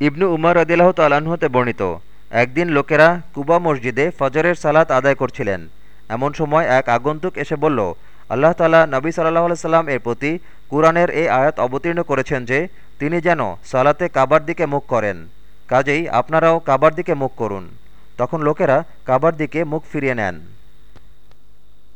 ইবনু উমর রদিল্লাহ তালাহতে বর্ণিত, একদিন লোকেরা কুবা মসজিদে ফজরের সালাত আদায় করছিলেন। এমন সময় এক আগন্তুক এসে বলল, আল্লাহ তালা নবী সাল্লাহ সাল্লাম এর প্রতি কুরআনের এই আয়াত অবতীর্ণ করেছেন যে, তিনি যেন সালাতে কাবার দিকে মুখ করেন। কাজেই আপনারাও কাবার দিকে মুখ করুন। তখন লোকেরা কাবার দিকে মুখ ফিরিয়ে নেন।